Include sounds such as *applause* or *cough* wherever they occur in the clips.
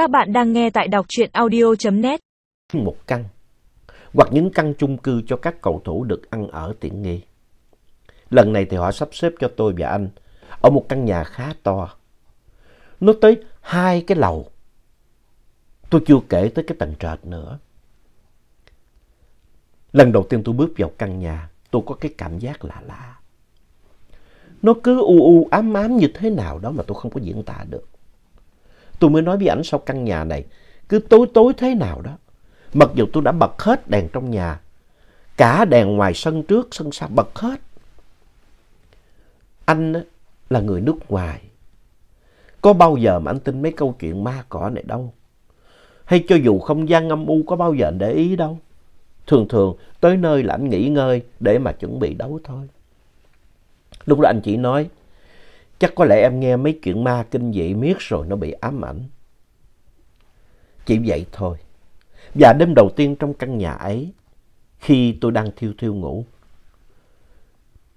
Các bạn đang nghe tại đọc truyện audio.net. Một căn hoặc những căn chung cư cho các cầu thủ được ăn ở tiện nghi. Lần này thì họ sắp xếp cho tôi và anh ở một căn nhà khá to. Nó tới hai cái lầu. Tôi chưa kể tới cái tầng trệt nữa. Lần đầu tiên tôi bước vào căn nhà, tôi có cái cảm giác lạ lạ. Nó cứ u u ám ám như thế nào đó mà tôi không có diễn tả được. Tôi mới nói với ảnh sau căn nhà này cứ tối tối thế nào đó. Mặc dù tôi đã bật hết đèn trong nhà, cả đèn ngoài sân trước, sân sau bật hết. Anh là người nước ngoài. Có bao giờ mà anh tin mấy câu chuyện ma cỏ này đâu. Hay cho dù không gian âm u có bao giờ anh để ý đâu. Thường thường tới nơi là anh nghỉ ngơi để mà chuẩn bị đấu thôi. Lúc đó anh chỉ nói, chắc có lẽ em nghe mấy chuyện ma kinh dị miết rồi nó bị ám ảnh. Chỉ vậy thôi. Và đêm đầu tiên trong căn nhà ấy, khi tôi đang thiêu thiêu ngủ,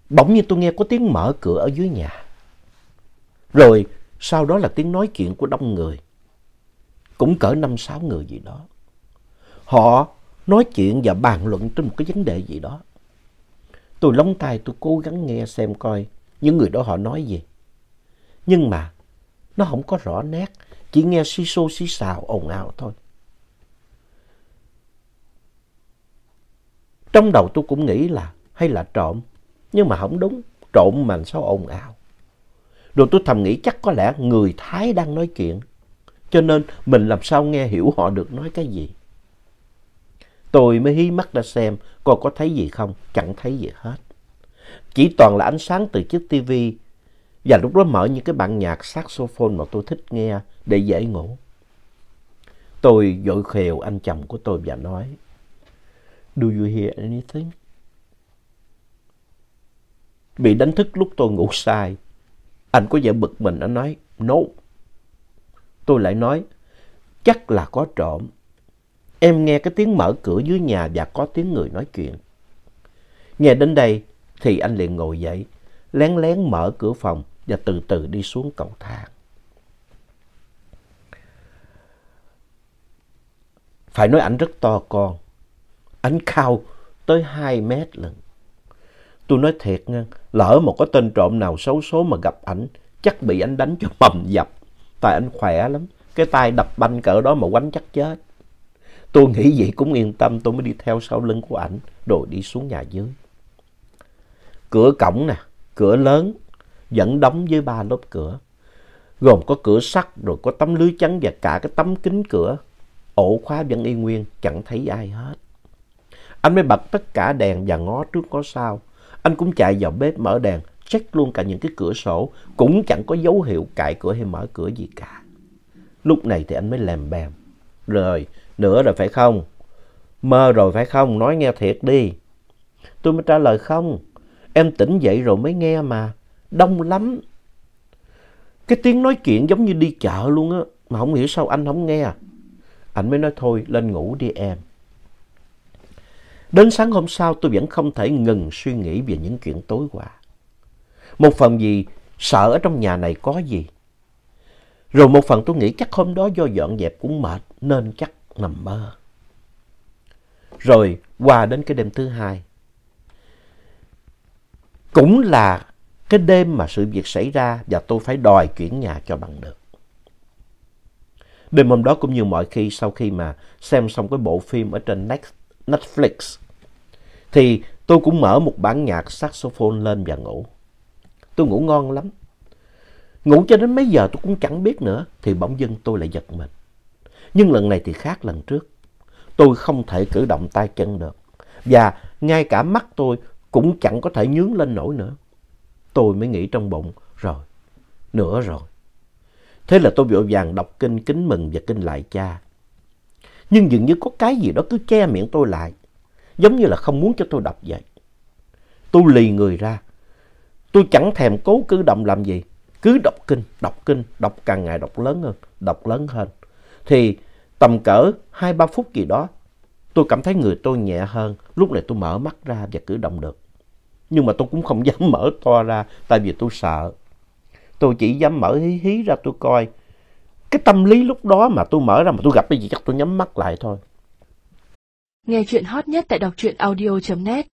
bỗng nhiên tôi nghe có tiếng mở cửa ở dưới nhà. Rồi sau đó là tiếng nói chuyện của đông người. Cũng cỡ năm sáu người gì đó. Họ nói chuyện và bàn luận trên một cái vấn đề gì đó. Tôi lóng tai tôi cố gắng nghe xem coi những người đó họ nói gì. Nhưng mà nó không có rõ nét, chỉ nghe xí xô xí xào ồn ào thôi. Trong đầu tôi cũng nghĩ là hay là trộm, nhưng mà không đúng, trộm mà sao ồn ào. Rồi tôi thầm nghĩ chắc có lẽ người Thái đang nói chuyện, cho nên mình làm sao nghe hiểu họ được nói cái gì. Tôi mới hí mắt ra xem coi có thấy gì không, chẳng thấy gì hết. Chỉ toàn là ánh sáng từ chiếc tivi và lúc đó mở những cái bản nhạc saxophone mà tôi thích nghe để dễ ngủ. Tôi dội khều anh chồng của tôi và nói, Do you hear anything? Bị đánh thức lúc tôi ngủ sai. Anh có vẻ bực mình, anh nói, No. Tôi lại nói, chắc là có trộm. Em nghe cái tiếng mở cửa dưới nhà và có tiếng người nói chuyện. Nghe đến đây thì anh liền ngồi dậy, lén lén mở cửa phòng và từ từ đi xuống cầu thang. Phải nói ảnh rất to con. Ảnh cao tới 2 mét lần. Tôi nói thiệt nha, lỡ một cái tên trộm nào xấu số mà gặp ảnh, chắc bị ảnh đánh cho bầm dập. Tại ảnh khỏe lắm, cái tay đập banh cỡ đó mà quánh chắc chết. Tôi nghĩ vậy cũng yên tâm, tôi mới đi theo sau lưng của ảnh, rồi đi xuống nhà dưới. Cửa cổng nè, cửa lớn, vẫn đóng với ba lớp cửa. Gồm có cửa sắt, rồi có tấm lưới chắn và cả cái tấm kính cửa. Ổ khóa vẫn y nguyên, chẳng thấy ai hết. Anh mới bật tất cả đèn và ngó trước có sao Anh cũng chạy vào bếp mở đèn, check luôn cả những cái cửa sổ, cũng chẳng có dấu hiệu cài cửa hay mở cửa gì cả. Lúc này thì anh mới lèm bèm. Rồi, nữa rồi phải không? Mơ rồi phải không? Nói nghe thiệt đi. Tôi mới trả lời không. Em tỉnh dậy rồi mới nghe mà. Đông lắm. Cái tiếng nói chuyện giống như đi chợ luôn á. Mà không hiểu sao anh không nghe. À. Anh mới nói thôi, lên ngủ đi em. Đến sáng hôm sau, tôi vẫn không thể ngừng suy nghĩ về những chuyện tối qua. Một phần gì sợ ở trong nhà này có gì. Rồi một phần tôi nghĩ chắc hôm đó do dọn dẹp cũng mệt, nên chắc nằm mơ. Rồi qua đến cái đêm thứ hai. Cũng là cái đêm mà sự việc xảy ra và tôi phải đòi chuyển nhà cho bằng được. Đêm hôm đó cũng như mọi khi, sau khi mà xem xong cái bộ phim ở trên Netflix, thì tôi cũng mở một bản nhạc saxophone lên và ngủ. Tôi ngủ ngon lắm. Ngủ cho đến mấy giờ tôi cũng chẳng biết nữa, thì bỗng dưng tôi lại giật mình. Nhưng lần này thì khác lần trước. Tôi không thể cử động tay chân được. Và ngay cả mắt tôi cũng chẳng có thể nhướng lên nổi nữa. Tôi mới nghĩ trong bụng, rồi, nữa rồi. Thế là tôi vội vàng đọc kinh kính mừng và kinh lại cha. Nhưng dường như có cái gì đó cứ che miệng tôi lại. Giống như là không muốn cho tôi đọc vậy. Tôi lì người ra. Tôi chẳng thèm cố cử động làm gì. Cứ đọc kinh, đọc kinh, đọc càng ngày đọc lớn hơn, đọc lớn hơn. Thì tầm cỡ 2-3 phút gì đó, tôi cảm thấy người tôi nhẹ hơn. Lúc này tôi mở mắt ra và cử động được. Nhưng mà tôi cũng không *laughs* dám mở to ra, tại vì tôi sợ. Tôi chỉ dám mở hí hí ra tôi coi cái tâm lý lúc đó mà tôi mở ra mà tôi gặp cái gì chắc tôi nhắm mắt lại thôi. Nghe chuyện hot nhất tại đọc truyện audio.net